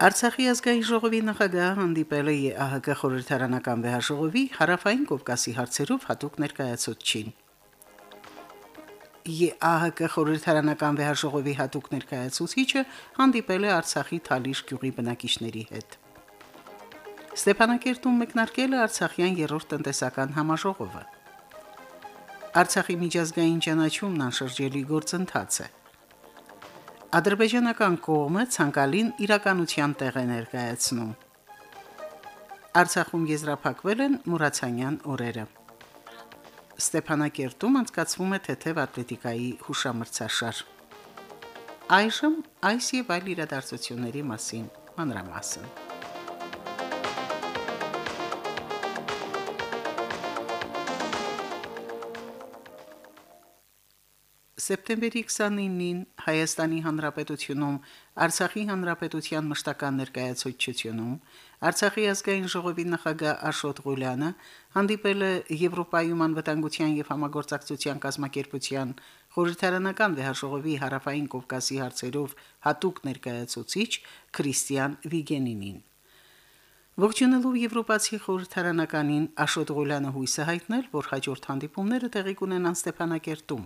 Արցախի ազգային ժողովի նախագահը հանդիպել է ԵԱՀԿ խորհրդարանական վեհաժողովի հարավային Կովկասի հարցերով հատուկ ներկայացուցչին։ ԵԱՀԿ խորհրդարանական վեհաժողովի հատուկ ներկայացուցիչը հանդիպել է Արցախի Թալիշ գյուղի բնակիչների հետ։ Ստեփանակերտում մեկնարկել է Արցախյան երրորդ տնտեսական համաժողովը։ Արցախի միջազգային ճանաչումն անշրջելի գործընթաց է։ Ադրբեջանական կողմը ցանկալին իրականության տեղ է ներկայացնում։ Արցախում եզրափակվել են Մուրացանյան օրերը։ Ստեփանակերտում անցկացվում է թեթև ատլետիկայի հուշամրցաշար։ Այժմ այս եւ այլ իրադարձությունների մասին մանրամասն։ Սեպտեմբերի 29-ին Հայաստանի Հանրապետությունում Արցախի Հանրապետության մշտական ներկայացուցչությունում Արցախի ազգային ժողովի նախագահ Աշոտ Ղուլյանը հանդիպել է Եվրոպայում անվտանգության եւ համագործակցության կազմակերպության խորհրդարանական վեհաժողովի հարավային Կովկասի հարցերով հատուկ ներկայացուցիչ Քրիստիան Վիգենինին։ Ողջունելով Եվրոպացի խորհրդարանականին Աշոտ Ղուլյանը հույս է հայտնել, որ հաջորդ հանդիպումները տեղի կունենան Ստեփանակերտում,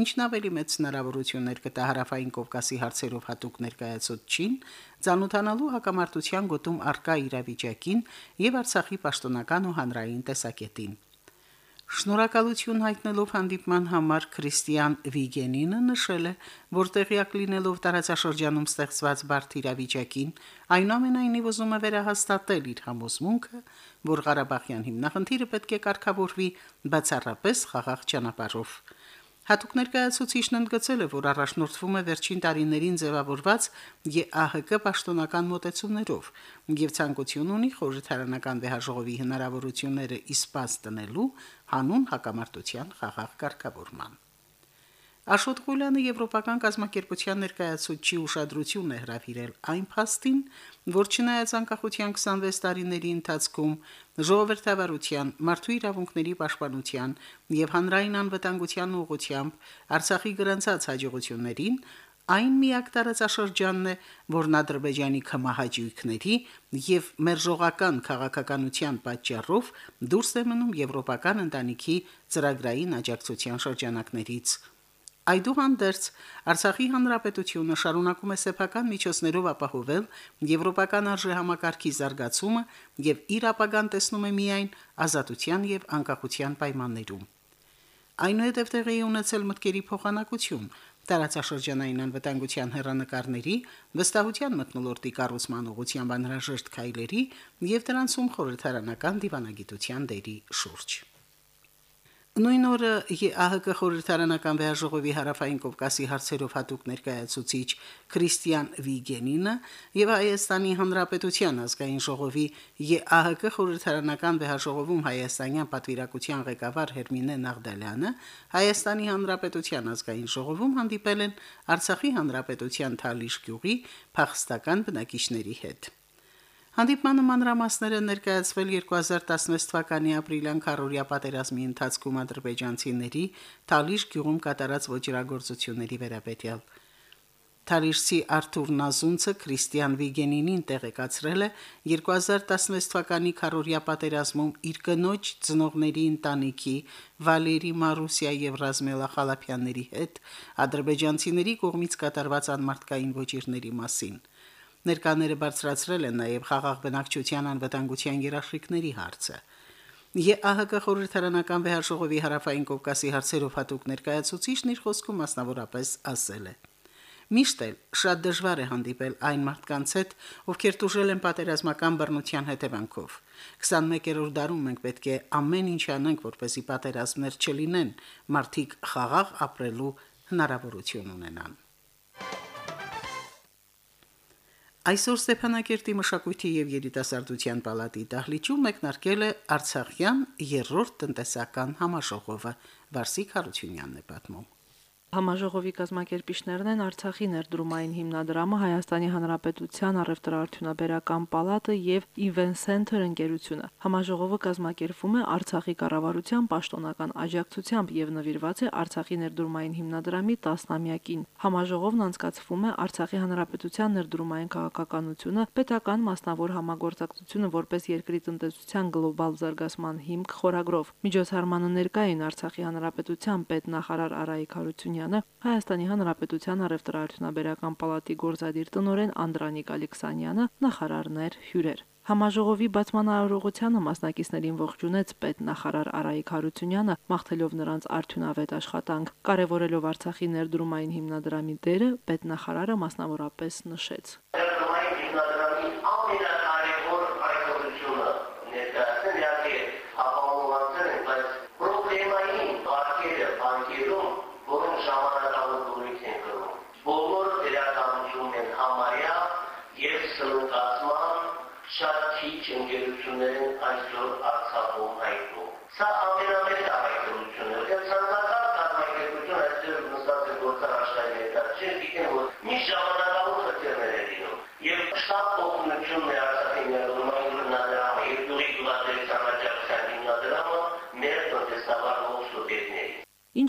ինչն ավելի մեծ հնարավորություններ կտա հարավային Կովկասի հարցերով հատուկ ներկայացուցչին, ցանոթանալու հակամարտության գոտում արկա իրավիճակին եւ Արցախի պաշտոնական ու հանրային տեսակետին։ Շնորհակալություն հայտնելով հանդիպման համար Քրիստիան Վիգենինը նշել է, որ տեղյակ լինելով տարածաշրջանում ստեղծված բարդ իրավիճակին, այնուամենայնիվ ուզում է վերահաստատել իր համոզմունքը, որ Ղարաբաղյան հիմնախնդիրը պետք է կարգավորվի բացառապես խաղաղ ճանապարհով։ Հատուկ ներկայացուցիչն ընդգծել է, որ առաջնորդվում է վերջին տարիներին ձևավորված ԵԱՀԿ պաշտոնական մոտեցումներով եւ ցանկություն ունի խորհրդարանական վեհաժողովի հնարավորությունները իսպաս տնելու հանուն հակամարտության խաղաղ կարգավորման։ Աշոտ Ղուլյանը եվրոպական կազմակերպության ներկայացուցիչի ուշադրությունն է հրավիրել այն փաստին, որ չնայած անկախության 26 տարիների ընթացքում ժողովրդավարության, մարդու իրավունքների պաշտպանության եւ հանրային անվտանգության ուղղությամբ Արցախի գրանցած հաջողություններին, այն միակ տարածաշրջանն է, որն Ադրբեջանի կմահաճույքների եւ մերժողական քաղաքականության պատճառով դուրս է մնում եվրոպական ընտանիքի ծրագրային աջակցության շրջանակներից։ Այդուհանդերձ Արցախի հանրապետությունը շարունակում է սեփական միջոցներով ապահովել եվրոպական արժեհամակարգի զարգացումը եւ իր ապագան տեսնում է միայն ազատության եւ անկախության պայմաններում։ Այնուհետև տեղի ունեցել մտքերի փոխանակություն տարածաշրջանային անվտանգության հերանեկարների վստահության մտնոլորտի կառուցման ուղղությամբ անհրաժեշտ քայլերի եւ դրանցում խորհրդարանական դիվանագիտության դերի շուրջ։ Նույն օրը ԵԱՀԿ խորհրդարանական վեհաժողովի հարավային Կովկասի հարցերով հատուկ ներկայացուցիչ Քրիստիան Վիգենինը եւ Հայաստանի Հանրապետության ազգային ժողովի ԵԱՀԿ խորհրդարանական վեհաժողովում հայաստանյան պատվիրակության ղեկավար Հերմինե Նաղդալյանը Հայաստանի Հանրապետության ազգային ժողովում հանդիպել են Արցախի Հանրապետության Թալիշ գյուղի փախստական բնակիչների հետ։ Հանդիպմանը մանրամասները ներկայացվել 2016 թվականի ապրիլյան քարորիա պատերազմի ընթացքում ադրբեջանցիների Թալիշ գյուղում կատարած ոչրագործությունների վերաբերյալ։ Թալիշցի Արթուր Նազունցը Քրիստիան Վիգենինին տեղեկացրել է 2016 թվականի քարորիա պատերազմում իր կնոջ ծնողների ընտանիքի Վալերի Մարուսիա եւ Ռազմելա Խալափյանների հետ ադրբեջանցիների կողմից կատարված անմարտկային ոչիրների մասին։ Ներկաները բարձրացրել են նաև խաղաղ բնակչության անվտանգության երաշխիքների հարցը։ ԵԱՀԿ խորհրդարանական վեհաժողովի հարավային Կովկասի հարցերով հատուկ ներկայացուցիչն իր խոսքում մասնավորապես ասել է. Միշտ էլ շատ դժվար է հանդիպել այն մարդկանց հետ, ովքեր տուժել են պատերազմական բռնության հետևանքով։ 21-րդ դարում մենք պետք է ամեն ինչ անենք, որպեսզի պատերազմներ չլինեն, մարդիկ խաղաղ ապրելու հնարավորություն ունենան։ Այսօր Ստեփանակերտի մշակույթի եւ երիտասարդության պալատի դահլիճում մեկնարկել է Արցախյան երրորդ տնտեսական համաժողովը։ Վարսիկ Հարությունյանն է պատմում։ Համաժողովի կազմակերպիչներն են Արցախի ներդրումային հիմնադրամը, Հայաստանի Հանրապետության առևտրաարդյունաբերական պալատը եւ Event Center ընկերությունը։ Համաժողովը կազմակերպվում է Արցախի կառավարության պաշտոնական աջակցությամբ եւ նվիրված է Արցախի ներդրումային հիմնադրամի 10-ամյակին։ Համաժողովն անցկացվում է Արցախի Հանրապետության ներդրումային քաղաքականությունը, պետական մասնավոր համագործակցությունը որպես երկրի տնտեսության գլոբալ զարգացման հիմք խորագրով։ Միջոցառմանը ներկա էին Արցախի Հանրապետության պետնախարար Արայիկ Հարությունյանը Ալեքսանյանը, Հայաստանի Հանրապետության առևտրաարդյունաբերական պալատի գործադիր տնօրեն Անդրանիկ Ալեքսանյանը, նախարարներ հյուրեր։ Համաժողովի բացման արարողությանը մասնակիցներին ողջունեց պետնախարար Արայիկ Հարությունյանը, մաղթելով նրանց արդյունավետ աշխատանք, կարևորելով Արցախի ներդրումային հիմնադրամի դերը, պետնախարարը մասնավորապես նշեց։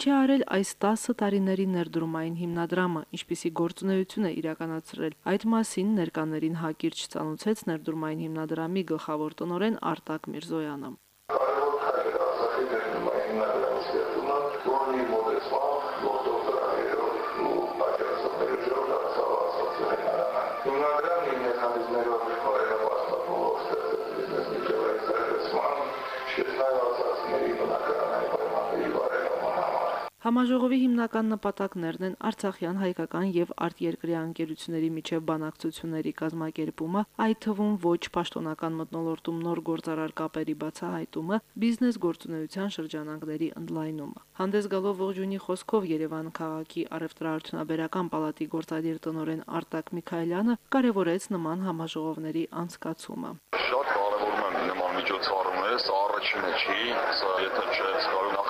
Ինչ է արել այս 10 տարիների ներդրումային հիմնադրամը, ինչպիսի գործունեություն է իրականացրել։ Այդ մասին ներկաներին հակիրճ ցանուցեց ներդրումային հիմնադրամի գլխավոր տնօրեն Արտակ Միրզոյանը։ Համաժողովի հիմնական նպատակներն են Արցախյան հայկական եւ արտերկրյա ընկերությունների միջև բանակցությունների կազմակերպումը, այդ թվում ոչ պաշտոնական մտնոլորտում նոր գործարար կապերի բացահայտումը, բիզնես գործունեության շրջանակների ընդլայնումը։ Հանդես գալով ողջունի խոսքով Երևան քաղաքի առևտրաարդյունաբերական պալատի գործադիր տնօրեն Արտակ Միքայելյանը կարևորեց նման համաժողովների անցկացումը։ Շատ կարևորում եմ նման միջոցառումները, սա առաջինը չի, սա եթե չէ, սկալու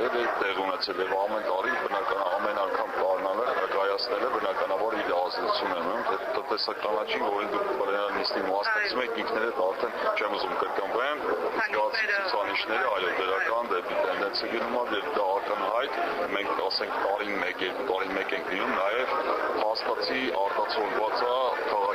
տարիներ է տեղ ունեցել եւ ամեն տարի բնական ամեն անգամ կառնալը կայացնելը բնականաբար իր ազդեցություն է ունենում, թե տնտեսականաչին, որին դուք բռնալ նիստի մասնակցում եք ինքներդ արդեն չեմ ուզում կրկնվեմ, զգաց ցուցանիշները, այո, դրական դեպի տենդենսը գնում է եւ դա ակնհայտ, մենք ասենք տարին 1, 2 տարին 1 ենք լինում, նաեւ հաստատի արտացոլված է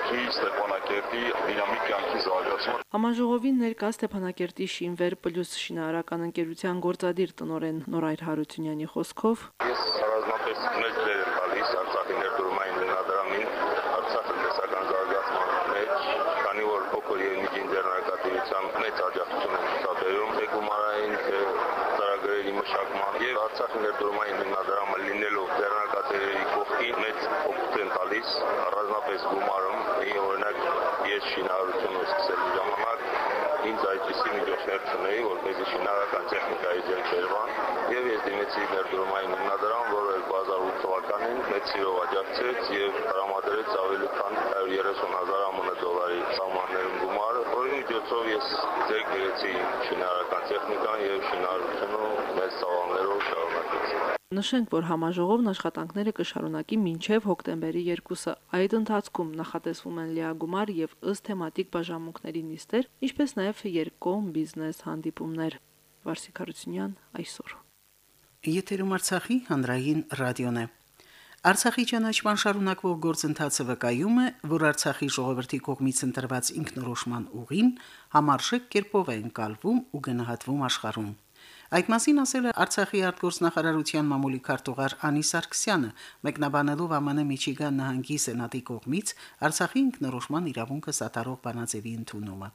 քաղաքի Ստեփանակերտի դինամիկ կյանքի զարգացումը Համաժողովին ներկա Ստեփանակերտի Շինվեր պլյուս շինարարական ընկերության գործադիր տնօրեն Նորայր Հարությունյանի խոսքով Ես առանձնապես մեծ դեր եմ տալիս Արցախի ներդրումային բնադրամին, Արցախի տնտեսական զարգացման մեջ, քանի որ փոքր եւ միջին ձեռնարկատիրության մեծ աջակցություն են ցուցաբերում թե գումարային թե ծրագրերի մշակման եւ Արցախի ներդրումային բնադրամը լինելով մեծ տալիս առանձնապես գումարում, ի օրինակ ես շինարարությունը սկսելու ժամանակ ինձ այդպիսի միջոցներ չունեի, որպեսզի շինարարական տեխնիկայի ձեռք բերվան, եւ ես դիմեցի ներդրումային հիմնադրամ, որը 2008 թվականին մեծ սիրով աջակցեց եւ տրամադրեց ավելի քան 130 հազար ԱՄՆ դոլարի սահմաններում գումար, որի միջոցով ես ձեռք բերեցի շինարարական տեխնիկան եւ շինարարությունը մեծ ծավալներով շարունակեցի։ Նշենք, որ համաժողովն աշխատանքները կշարունակի մինչև հոկտեմբերի 2-ը։ Այդ ընթացքում նախատեսվում են լիագումար եւ ըստ թեմատիկ բաժանմունքների նիստեր, ինչպես նաեւ երկկողմ բիզնես հանդիպումներ։ Վարսիկ Հարությունյան այսօր։ Եթերում Արցախի հանրային ռադիոն է։ Արցախի ճանաչման շարունակվող գործընթացը վկայում է, որ Արցախի ժողովրդի կողմից ընտրված ինքնորոշման ուղին համարժեք կերպով է ընկալվում ու գնահատվում աշխարհում։ Այդ մասին ասել է Արցախի արտգործնախարարության մամուլի քարտուղար Անի Սարգսյանը, մեկնաբանելով ԱՄՆ Միչիգան նահանգի սենատի կողմից Արցախի ինքնորոշման իրավունքը սատարող բանաձևի ընդունումը։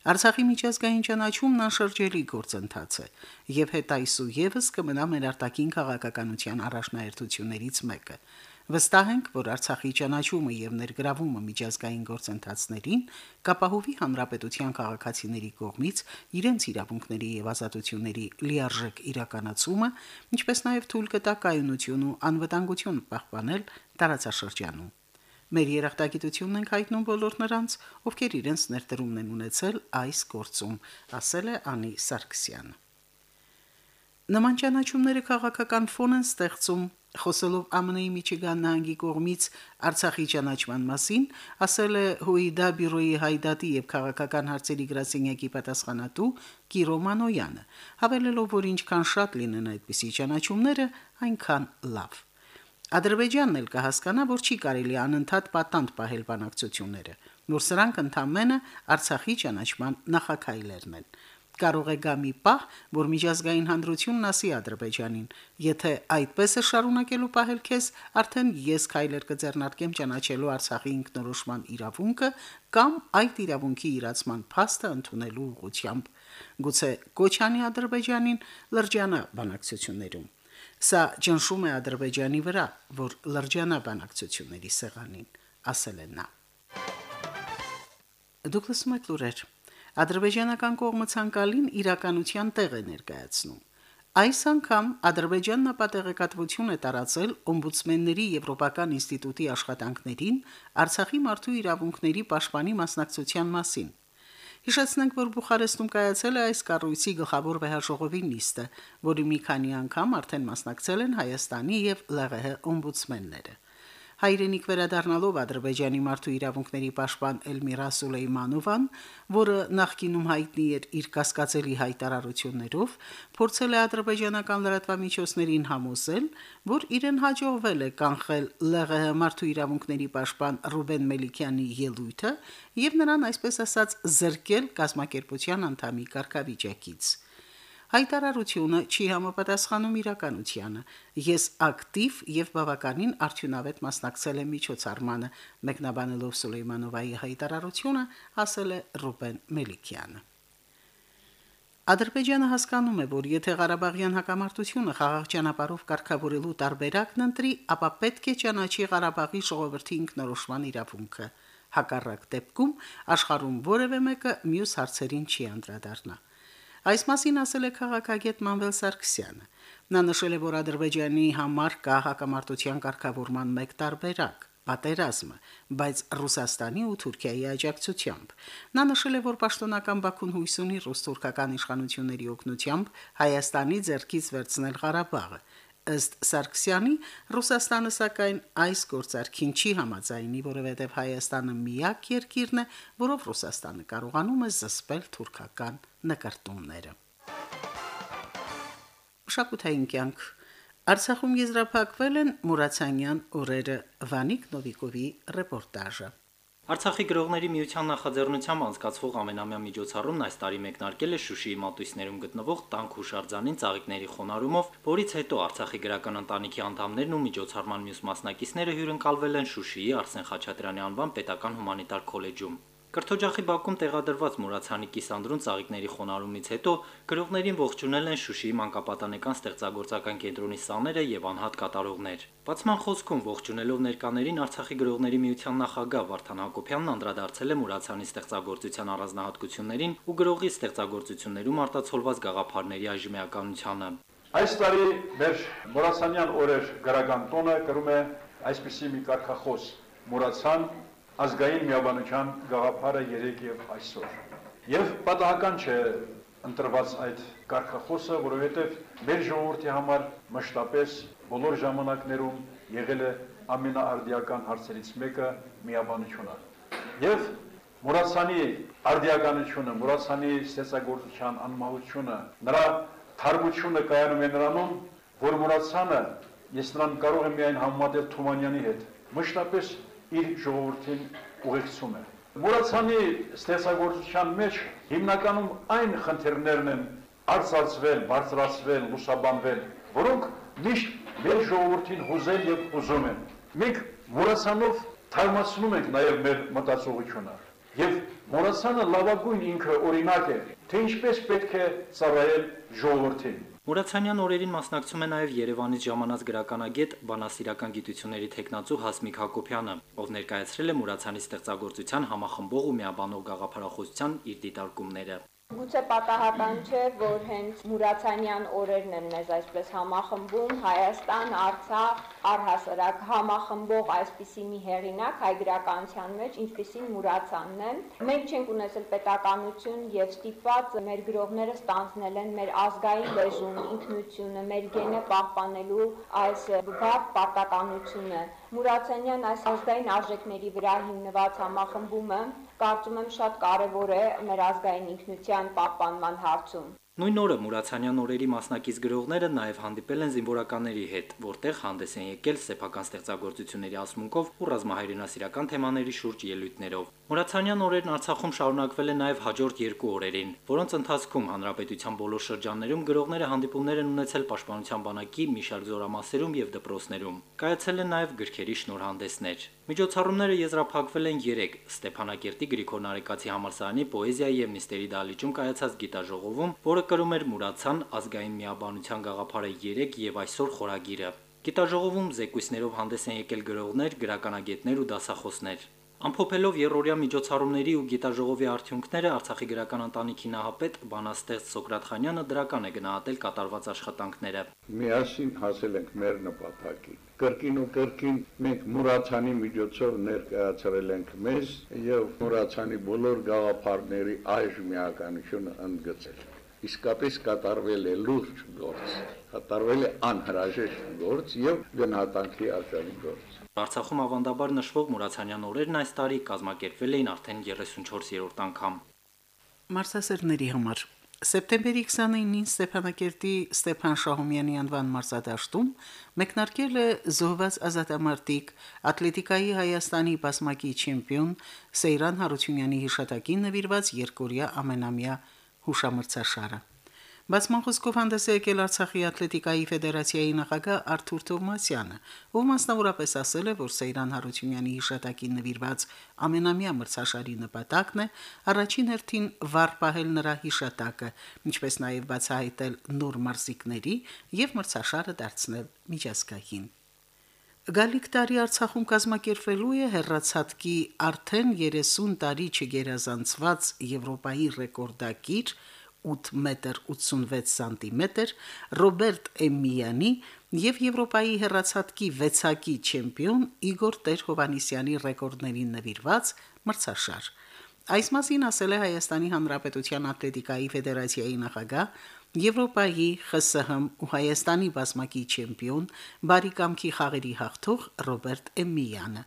Արցախի միջազգային ճանաչումն անշրջելի գործընթաց է եւ հետ այսու եւս կմնա մեր արտաքին քաղաքականության առաջնահերթություններից մեկը։ Վստահ ենք, որ Արցախի ճանաչումը եւ ներգրավումը միջազգային գործընթացներին կապահովի հանրապետության քաղաքացիների կողմից իրենց իրավունքների եւ ազատությունների լիարժեք իրականացումը, ինչպես նաեւ թույլ կտա կայունություն ու անվտանգություն պահպանել տարածաշրջանում։ Մեր երախտագիտությունն ենք հայտնում բոլոր նրանց, ովքեր իրենց ներդրումն են ունեցել այս գործում, ասել է Անի Սարգսյանը։ Նման ճանաչումները քաղաքական ֆոն են ստեղծում, խոսելով ԱՄՆ-ի Միչիգան նահանգի կողմից Արցախի ճանաչման մասին, ասել է Հույդա բյուրոյի հայդատի եւ քաղաքական հարցերի գրասենյակի պատասխանատու Կիրո Մանոյանը, հավելելով, որ ինչքան շատ լինեն այդպիսի ճանաչումները, այնքան լավ։ Ադրբեջանն էլ կհասկանա, որ չի կարելի անընդհատ պատանդ պահել բանակցությունները, որ սրանք ընդամենը Արցախի ճանաչման նախակայլերն են կարող է գա մի պահ, որ միջազգային հանրությունն ասի Ադրբեջանին. եթե այդպես է շարունակելու պահել քեզ, արդեն ես քայլեր կձեռնարկեմ ճանաչելու Արցախի ինքնորոշման իրավունքը կամ այդ իրավունքի իրացման փաստը ընդունելու ուղղությամբ։ Գուցե Կոչանի Ադրբեջանին լրջանա բանակցություններում։ Սա ճնշում է Ադրբեջանի վրա, որ լրջանա բանակցությունների սեղանին, ասել է նա։ Դուկլաս Մակլուրեր Ադրբեջանական կողմը ցանկալին իրականության տեղ է ներկայացնում։ Այս անգամ Ադրբեջանն ապատեղեկատվություն է տարածել օմբուդսմենների Եվրոպական ինստիտուտի աշխատանքներին Արցախի մարդու իրավունքների պաշտպանի մասնակցության մասին։ Հիշեցնենք, որ Բուխարեստում կայացել է այս կառույցի գլխավոր վեհաժողովի նիստը, որի մի քանի անգամ արդեն մասնակցել են Հայաստանի եւ ԼՂՀ օմբուդսմենները հայրենիք վերադառնալով Ադրբեջանի մարդու իրավունքների պաշտպան Էլմիրա Սուլեյմանովան, որը նախկինում հայտնի էր իր կասկածելի հայտարարություններով, փորձել է ադրբեջանական լրատվամիջոցներին համոզել, որ իրեն հաջողվել է կանխել ԼՂՀ մարդու իրավունքների պաշտպան Ռուբեն Մելիքյանի ելույթը եւ նրան այսպես ասած զրկել կազմակերպության անդամի կարգավիճակից։ Հայտարարությունը չի համապատասխանում իրականությանը։ Ես ակտիվ եւ բավականին արդյունավետ մասնակցել եմ միջոցառմանը, մեկնաբանելով Սուլեյմանովայի հայտարարությունը, ասել է Ռուբեն Մելիքյանը։ Ադրբեջանը հասկանում է, որ եթե Ղարաբաղյան հակամարտությունը խաղաղ ճանապարհով կարգավորելու տարբերակն ընտրի, ապա պետք է ճանաչի Ղարաբաղի ժողովրդի ինքնորոշման իրավունքը։ Հակառակ դեպքում աշխարհում որևէ մեկը մյուս հարցերին չի անդրադառնա։ Այս մասին ասել է քաղաքագետ Մանվել Սարգսյանը։ Նա նշել է, որ Ադրբեջանի համար կա հակամարտության կարգավորման մեկ տարբերակ պատերազմը, բայց Ռուսաստանի ու Թուրքիայի աջակցությամբ։ Նա նշել է, որ պաշտոնական Բաքուն հույս ունի ռուս-թուրքական իշխանությունների օգնությամբ Հայաստանի ձեռքից վերցնել Ղարաբաղը, ըստ Սարգսյանի Ռուսաստանը սակայն այս գործարքին չի համաձայնի, որովհետև Հայաստանը միակ երկիրն է, որով Ռուսաստանը կարողանում է զսպել թուրքական նկարտումները։ Շակութային կյանք Արցախում եզրափակվել են Մուրացանյան օրերը Վանիկ Նովիկովի ռեպորտաժը։ Արցախի գրողների միության նախաձեռնությամբ անցկացվող ամենամյա միջոցառումն այս տարի մեկնարկել է Շուշիի մատույցներում գտնվող Տանք հուշարձանին ծաղիկների խոնարհումով, որից հետո Արցախի գրական ընտանիքի անդամներն ու միջոցառման մյուս մասնակիցները հյուրընկալվել են Շուշիի Արսեն Խաչատրյանի անվան պետական հումանիտար քոլեջում։ Կրթօջախի բակում տեղադրված Մուրացյանի կիսանդրուն ծաղիկների խոնարհումից հետո գրողներին ողջունել են Շուշիի մանկապատանեկան ստեղծագործական կենտրոնի սաները եւ անհատ կատարողներ։ Բացման խոսքում ողջունելով ներկաներին Արցախի գրողների միության նախագահ Վարդան Հակոբյանն անդրադարձել է Մուրացյանի ստեղծագործության առանձնահատկություններին ու գրողի ստեղծագործություններում արտացոլված գաղափարների այժմեականությանը։ Այս տարի մեր Մուրացյանյան օրեր գրական տոնը կրում է այսպիսի մի կարգախոս. Մուրացյան ազգային միաբանության գաղափարը 3 եւ այսօր։ Եվ պատահական չէ ընտրված այդ կարգախոսը, որովհետև մեր ժողովրդի համար մշտապես բոլոր ժամանակներում եղել է ամենաարդիական հարցերից մեկը միաբանությունը։ Եվ Մուրացանի արդիականությունը, Մուրացանի ստեղծագործության անմահությունը, նրա թարմությունը կայանում է նրանում, որ Մուրացանը ես նրան կարող եմ միայն համեմատել Թումանյանի հետ։ Մշտապես իր ժողովրդին ուղեկցում է։ Մուրացյանի ստեղծագործության մեջ հիմնականում այն խնդիրներն են արծարծվել, բարձրացվել, լուսաբանվել, որոնք միշտ մեր ժողովրդին հուզել եւ հուզում են։ Մենք Մուրացյանով թարմացնում ենք նաեւ մեր մտածողությունը։ Եվ Մուրացյանը լավագույն ինքը օրինակ է, թե ինչպես պետք է ծառայել ժողովրդին։ Մուրացյանյան օրերին մասնակցում է նաև Երևանից ժամանած գրականագետ բանասիրական գիտությունների տեխնացու Հասմիկ Հակոբյանը, ով ներկայացրել է Մուրացյանի ստեղծագործության համախմբող ու միաբանող գաղափարախոսության իր դիտարկումները։ Գուցե պատահական չէ, որ հենց Մուրացանյան օրերն են մեզ այսպես համախմբում. Հայաստան, Արցախ, առհասարակ համախմբող այսպիսի մի հեղինակ հայ գրականության մեջ, ինչպիսին Մուրացանն է։ Մենք չենք ունեցել պետականություն եւ ստիպված մեր գրողները ստանձնել են մեր ազգային լեզուն, ինքնությունը, մեր գենը պահպանելու այս վառ պարտականությունը։ Մուրացանյան այս ազգային արժեքների վրա հիմնված համախմբումը կարծում եմ շատ կարևոր է մեր ազգային ինքնության պահպանման հարցում։ Նույն օրը Մուրացանյան օրերի մասնակից գրողները նաև հանդիպել են զինվորականների հետ, որտեղ հանդես են եկել սեփական ստեղծագործությունների ասմունքով ու ռազմահայրենասիրական թեմաների շուրջ ելույթներով։ Մուրացանյան օրերն Արցախում շարունակվել են նաև հաջորդ երկու օրերին, որոնց ընթացքում հանրապետության բոլոր շրջաններում գրողները հանդիպումներ են ունեցել Պաշտպանության բանակի մի շարք զորամասերում եւ դպրոցներում։ Կայացել են նաև գրքերի շնորհանդեսներ։ Միջոցառումները եզրափակվել են 3 Ստեփանակերտի Գրիգոր Նարեկացի համալսարանի պոեզիայի եւ նիստերի դահլիճում կայացած գիտաժողովում, որը կրում էր Մուրացան ազգային միաբանության գաղափարը 3 եւ այսօր խորագիրը։ Գիտաժողովում զեկույցներով հանդես են եկել գրողներ, գրականագետներ ու դասախոսներ։ Ամփոփելով երրորդյա միջոցառումների ու գիտաժողովի արդյունքները Արցախի գրական ընտանիքի նահապետ բանաստեղծ Սոկրատ Խանյանը դրական է գնահատել կատարված աշխատանքները։ Միասին հասել ենք մեր նպատակին։ Կրկին ու կրկին մենք Մուրացանի միջոցով ներկայացրել ենք մեզ եւ Մուրացանի բոլոր գաղափարների այժմ միականությունը ընդգծել իսկապես կատարվել է լուրջ գործ, կատարվել է անհրաժեշտ գործ եւ գնահատանքի արժանի գործ։ Արցախում ավանդաբար նշվող Մուրացանյան օրերն այս տարի կազմակերպվել էին արդեն 34-րդ անգամ։ Մարսասերների համար. Սեպտեմբերի 29-ին Ստեփանակերտի Ստեփան Շահումյանի անվան մարզադաշտում մեկնարկել է զոհված ազատամարտիկ ատլետիկայի Հայաստանի բասմակի չեմպիոն Սեյրան Հարությունյանի հիշատակին նվիրված երկորյա ամենամյա հուշամրցաշարը։ Բացման խոսքով հանդես է եկել Արցախի ատլետիկայի ֆեդերացիայի նախագահ Արթուր Թովմասյանը, ով մասնավորապես ասել է, որ Սեյրան Հարությունյանի հիշատակին նվիրված ամենամյա մրցաշարի նպատակն է առաջին հերթին վառ պահել նրա հիշատակը, ինչպես նաև բացահայտել նոր մարզիկների եւ մրցաշարը դարձնել միջազգային։ Գալիք տարի Արցախում կազմակերպվելու է հերրացածքի արդեն 30 տարի չգերազանցված Եվրոպայի ռեկորդակիր 8 մետր 86 սանտիմետր Ռոբերտ Էմմյանի եւ Եվրոպայի հերրացածքի 6-ակի չեմպիոն Իգոր Տեր-Հովանիսյանի ռեկորդներին նվիրված մրցաշար։ Այս մասին ասել է Հայաստանի Հանրապետության ատլետիկայի ֆեդերացիայի նախագահ Եվրոպայի ԽՍՀՄ ու Հայաստանի բազմակի չեմպիոն բարիկամքի խաղերի հաղթող Ռոբերտ Էմմյանը։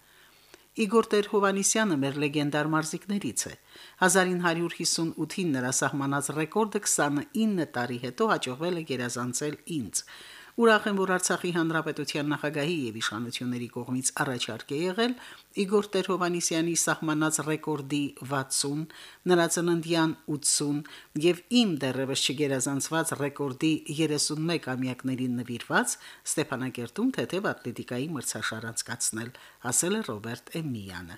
Իգոր Տեր-Հովանիսյանը մեր լեգենդար մարզիկներից է։ 1958-ին նրա սահմանած ռեկորդը 29 տարի հետո հաջողվել է գերազանցել ինձ։ Ուրախ եմ, որ Արցախի հանրապետության նախագահի եւ իշխանությունների կողմից առաջարկ է եղել Իգոր Տեր-Հովանիսյանի սահմանած ռեկորդի 60, նրա ծննդյան 80 եւ իմ դեռևս չգերազանցված ռեկորդի 31 ամյակներին նվիրված Ստեփանակերտում թեթև ատլետիկայի մրցաշար անցկացնել, ասել է Ռոբերտ Էմմյանը։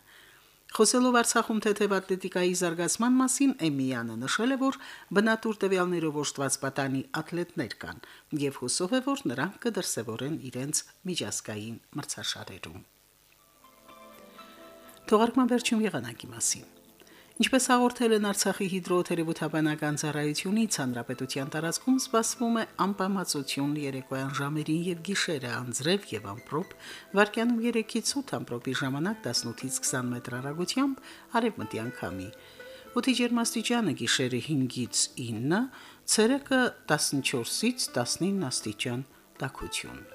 Խոսելով Արցախում թեթև ատլետիկայի զարգացման մասին, Էմիյանը նշել է, որ բնատուր տվյալներով օժտված պատանի ատլետներ կան եւ հուսով է, որ նրանք կդրսևորեն իրենց միջազգային մրցաշարերում։ Թողարկման վերջում եղանակի մասին։ Ինչպես հաղորդել են Արցախի հիդրոթերապևտաբանական ծառայությունից, հանրապետության տարածքում սպասվում է անպամացություն երեկոյան ժամերին եւ գիշերը անձրև եւ ամպրոպ, վարկյանում 3-ից 8 ամպրոպի ժամանակ 18-ից 20 մետր հեռագությամբ արևմտյան քամի։ Օդի ջերմաստիճանը գիշերը 5-ից 9, ցերեկը 14-ից 19 աստիճան տաքություն։